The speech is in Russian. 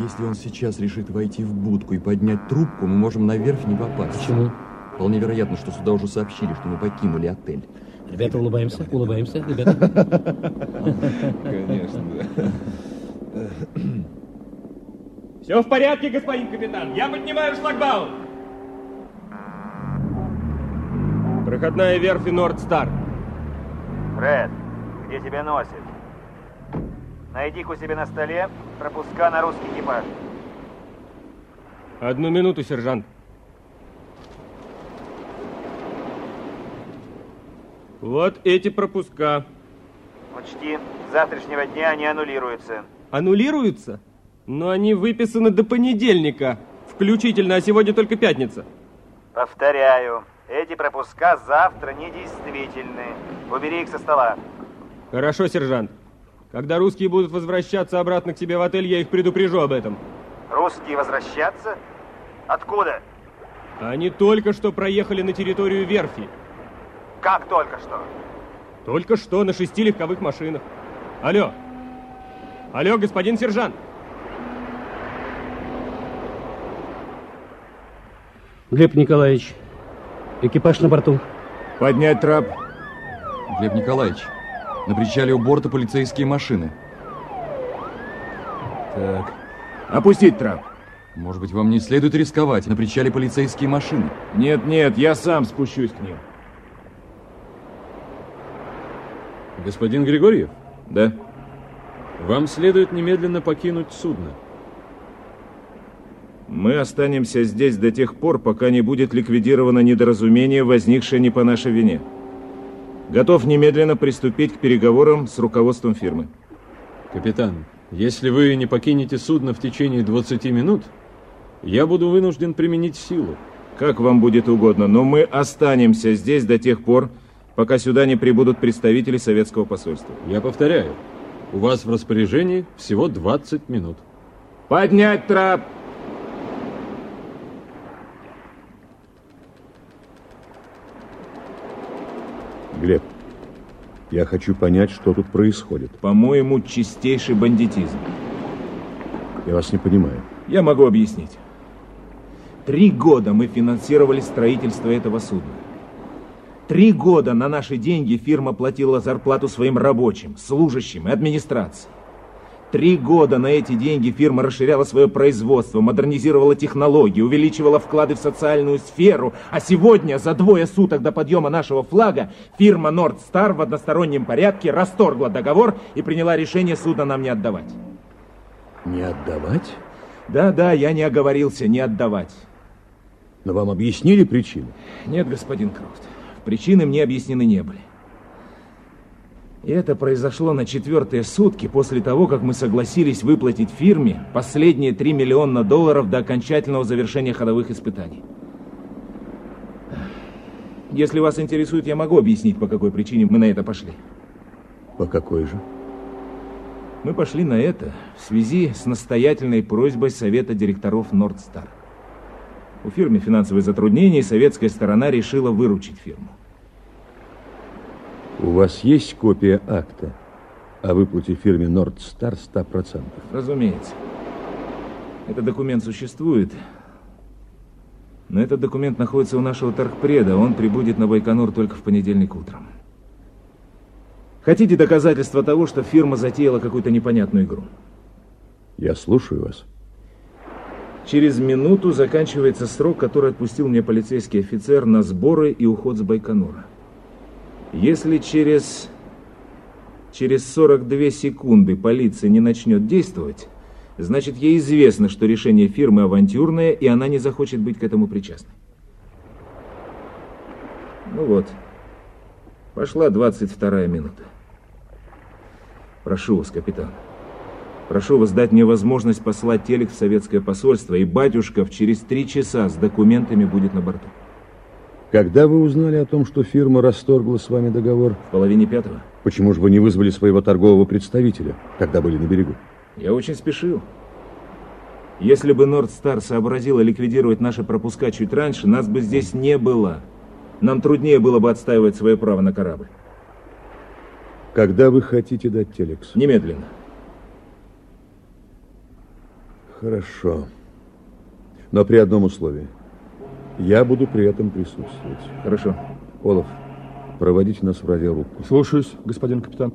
Если он сейчас решит войти в будку и поднять трубку, мы можем наверх не попасть. Почему? Вполне вероятно, что сюда уже сообщили, что мы покинули отель. Ребята, улыбаемся, улыбаемся, ребята. Конечно, да. Все в порядке, господин капитан. Я поднимаю шлагбаум. Проходная верфь Нордстар. Фред, где тебя носит? Найди-ка у себя на столе пропуска на русский экипаж. Одну минуту, сержант. Вот эти пропуска. Учти, с завтрашнего дня они аннулируются. Аннулируются? Но они выписаны до понедельника. Включительно, а сегодня только пятница. Повторяю, эти пропуска завтра недействительны. Убери их со стола. Хорошо, сержант. Когда русские будут возвращаться обратно к себе в отель, я их предупрежу об этом. Русские возвращаться? Откуда? Они только что проехали на территорию верфи. Как только что? Только что на шести легковых машинах. Алло. Алло, господин сержант. Глеб Николаевич, экипаж на борту. Поднять трап. Глеб Николаевич, на причале у борта полицейские машины. Так. Опустить трап. Может быть, вам не следует рисковать? На причале полицейские машины. Нет, нет, я сам спущусь к ним. Господин Григорьев, Да? вам следует немедленно покинуть судно. Мы останемся здесь до тех пор, пока не будет ликвидировано недоразумение, возникшее не по нашей вине. Готов немедленно приступить к переговорам с руководством фирмы. Капитан, если вы не покинете судно в течение 20 минут, я буду вынужден применить силу. Как вам будет угодно, но мы останемся здесь до тех пор, пока сюда не прибудут представители советского посольства. Я повторяю, у вас в распоряжении всего 20 минут. Поднять трап! Глеб, я хочу понять, что тут происходит. По-моему, чистейший бандитизм. Я вас не понимаю. Я могу объяснить. Три года мы финансировали строительство этого судна. Три года на наши деньги фирма платила зарплату своим рабочим, служащим и администрации. Три года на эти деньги фирма расширяла свое производство, модернизировала технологии, увеличивала вклады в социальную сферу. А сегодня, за двое суток до подъема нашего флага, фирма Нордстар в одностороннем порядке расторгла договор и приняла решение судно нам не отдавать. Не отдавать? Да-да, я не оговорился, не отдавать. Но вам объяснили причину? Нет, господин Крофт, причины мне объяснены не были. И это произошло на четвертые сутки после того, как мы согласились выплатить фирме последние 3 миллиона долларов до окончательного завершения ходовых испытаний. Если вас интересует, я могу объяснить, по какой причине мы на это пошли. По какой же? Мы пошли на это в связи с настоятельной просьбой Совета директоров Нордстар. У фирмы финансовые затруднения, и советская сторона решила выручить фирму. У вас есть копия акта о выплате фирме Нордстар 100%? Разумеется. Этот документ существует. Но этот документ находится у нашего торгпреда. Он прибудет на Байконур только в понедельник утром. Хотите доказательства того, что фирма затеяла какую-то непонятную игру? Я слушаю вас. Через минуту заканчивается срок, который отпустил мне полицейский офицер на сборы и уход с Байконура. Если через, через 42 секунды полиция не начнет действовать, значит ей известно, что решение фирмы авантюрное, и она не захочет быть к этому причастной. Ну вот, пошла 22 минута. Прошу вас, капитан. Прошу вас дать мне возможность послать телек в советское посольство, и батюшков через три часа с документами будет на борту. Когда вы узнали о том, что фирма расторгла с вами договор? В половине пятого. Почему же вы не вызвали своего торгового представителя, когда были на берегу? Я очень спешил. Если бы Нордстар сообразила ликвидировать наши пропуска чуть раньше, нас бы здесь не было. Нам труднее было бы отстаивать свое право на корабль. Когда вы хотите дать телекс? Немедленно. Хорошо. Но при одном условии. Я буду при этом присутствовать. Хорошо. Олаф, проводите нас в радиорубку. Слушаюсь, господин капитан.